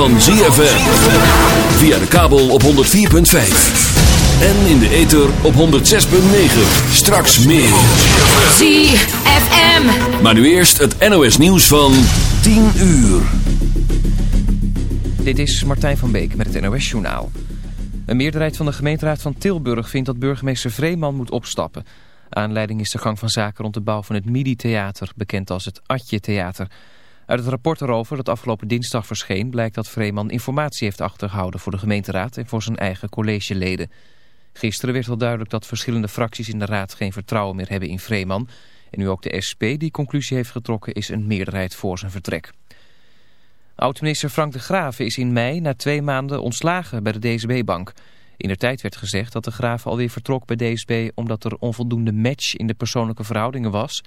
van ZFM. Via de kabel op 104.5. En in de ether op 106.9. Straks meer. ZFM. Maar nu eerst het NOS nieuws van 10 uur. Dit is Martijn van Beek met het NOS Journaal. Een meerderheid van de gemeenteraad van Tilburg vindt dat burgemeester Vreeman moet opstappen. Aanleiding is de gang van zaken rond de bouw van het MIDI-theater, bekend als het Atje Theater. Uit het rapport erover dat afgelopen dinsdag verscheen... blijkt dat Vreeman informatie heeft achtergehouden voor de gemeenteraad... en voor zijn eigen collegeleden. Gisteren werd al duidelijk dat verschillende fracties in de raad... geen vertrouwen meer hebben in Vreeman. En nu ook de SP die conclusie heeft getrokken... is een meerderheid voor zijn vertrek. Oud-minister Frank de Graven is in mei na twee maanden ontslagen bij de DSB-bank. In de tijd werd gezegd dat de Graven alweer vertrok bij DSB... omdat er onvoldoende match in de persoonlijke verhoudingen was...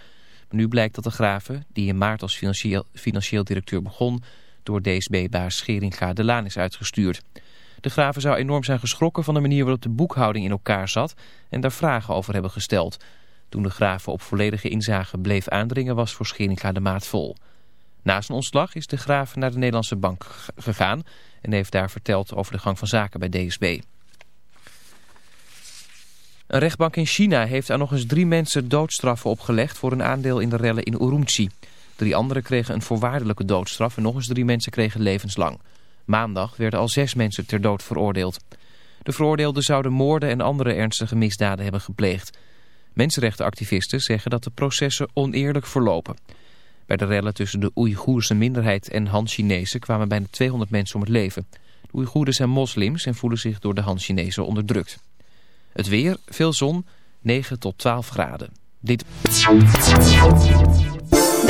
Nu blijkt dat de Graven, die in maart als financieel, financieel directeur begon... door DSB-baas Scheringa de Laan is uitgestuurd. De Graven zou enorm zijn geschrokken van de manier waarop de boekhouding in elkaar zat... en daar vragen over hebben gesteld. Toen de Graven op volledige inzage bleef aandringen was voor Scheringa de maat vol. Na zijn ontslag is de Graven naar de Nederlandse bank gegaan... en heeft daar verteld over de gang van zaken bij DSB. Een rechtbank in China heeft aan nog eens drie mensen doodstraffen opgelegd voor een aandeel in de rellen in Urumqi. Drie anderen kregen een voorwaardelijke doodstraf en nog eens drie mensen kregen levenslang. Maandag werden al zes mensen ter dood veroordeeld. De veroordeelden zouden moorden en andere ernstige misdaden hebben gepleegd. Mensenrechtenactivisten zeggen dat de processen oneerlijk verlopen. Bij de rellen tussen de Oeigoerse minderheid en Han-Chinezen kwamen bijna 200 mensen om het leven. De Oeigoeren zijn moslims en voelen zich door de Han-Chinezen onderdrukt. Het weer, veel zon, 9 tot 12 graden. Dit...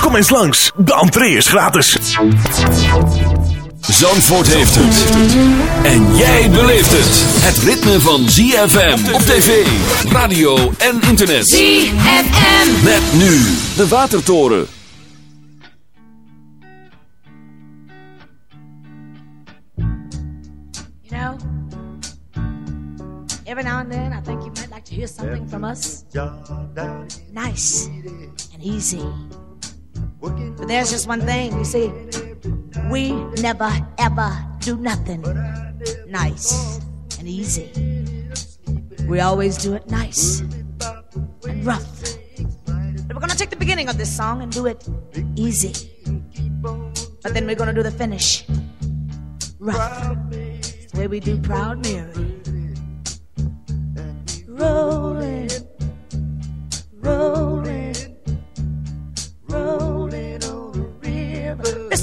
Kom eens langs, de entree is gratis. Zandvoort heeft het. En jij beleeft het. Het ritme van ZFM op tv, radio en internet. ZFM. Met nu de Watertoren. You know, every now and then I think you might like to hear something from us nice and easy. But there's just one thing, you see, we never ever do nothing nice and easy. We always do it nice and rough. But we're gonna take the beginning of this song and do it easy. But then we're gonna do the finish rough. The way we do Proud Mary. Rolling, rolling, rolling.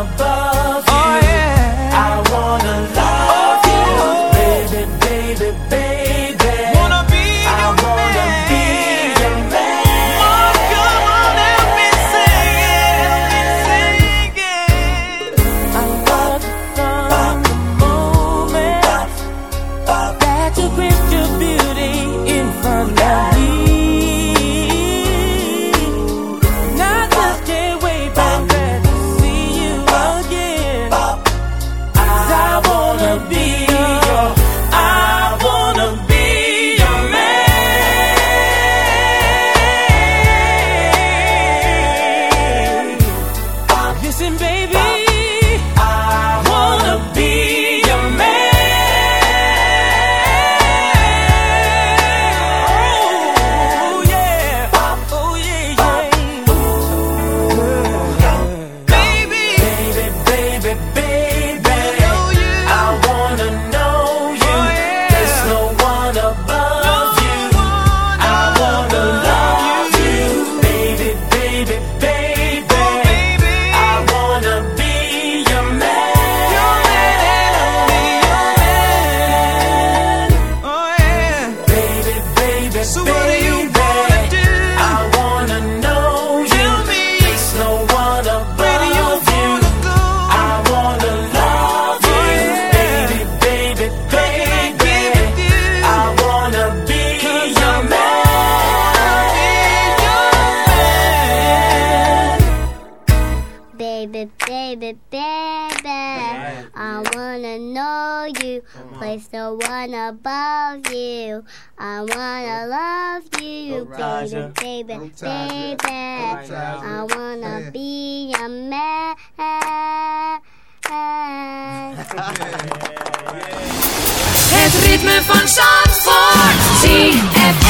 above. wanna love you. I wanna love you, baby, baby, baby. I wanna be a man. Het ritme van Zandvoort. Zie het.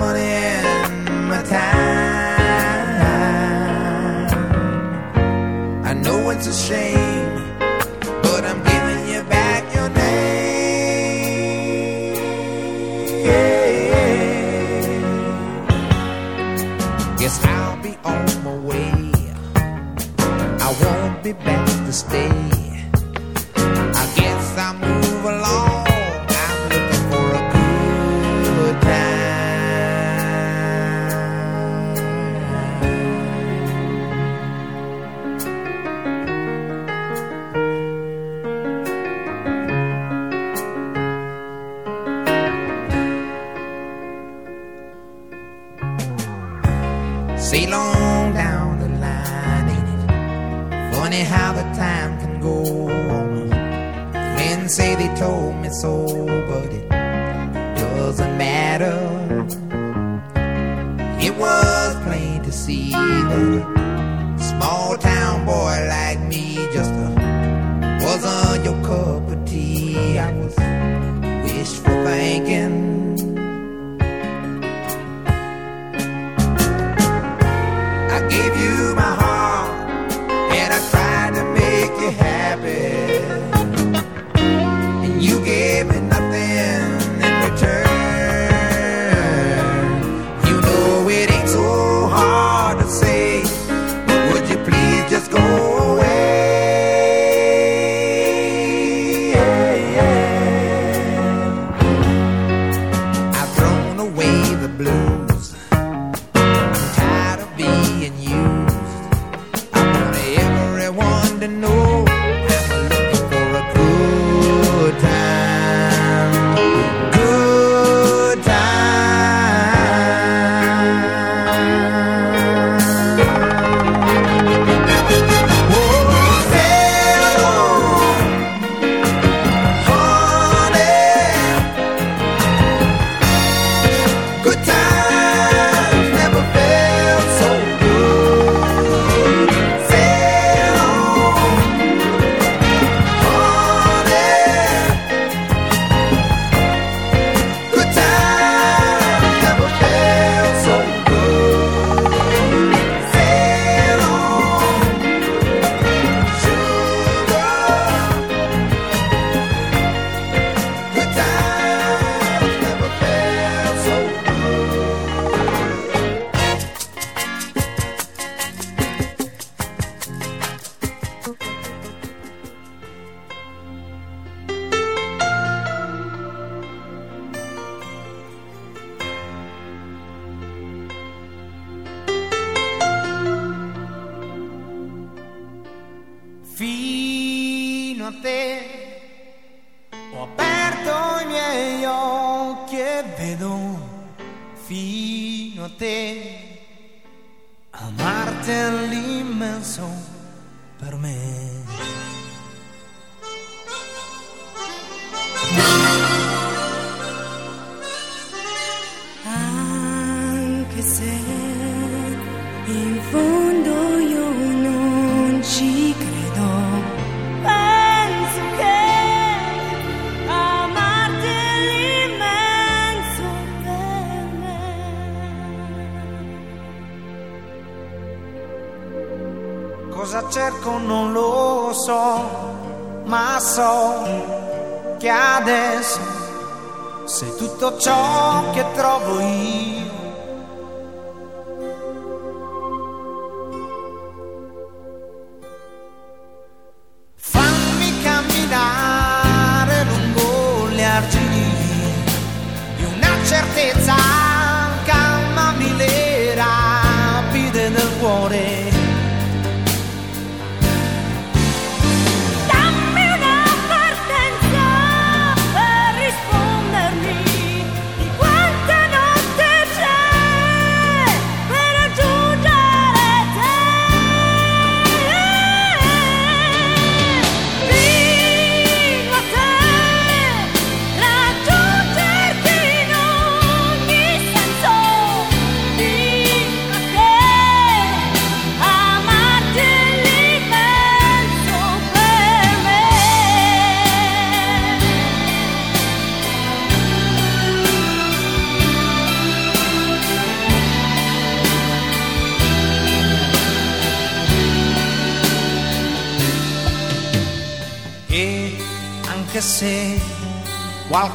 to stay. I guess I move along. I'm looking for a good time. Sail on funny how the time can go Men say they told me so, but it doesn't matter. It was plain to see that a small town boy like me just uh, a, wasn't your cup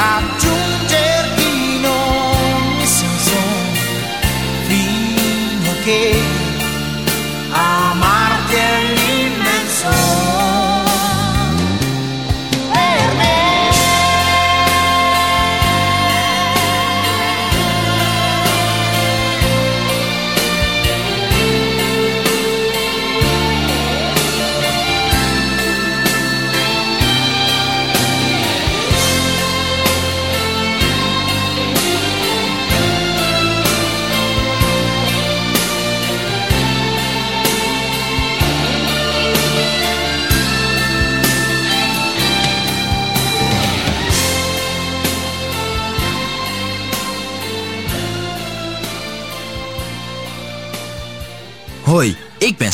Raggiungerti in ogni senso fino a che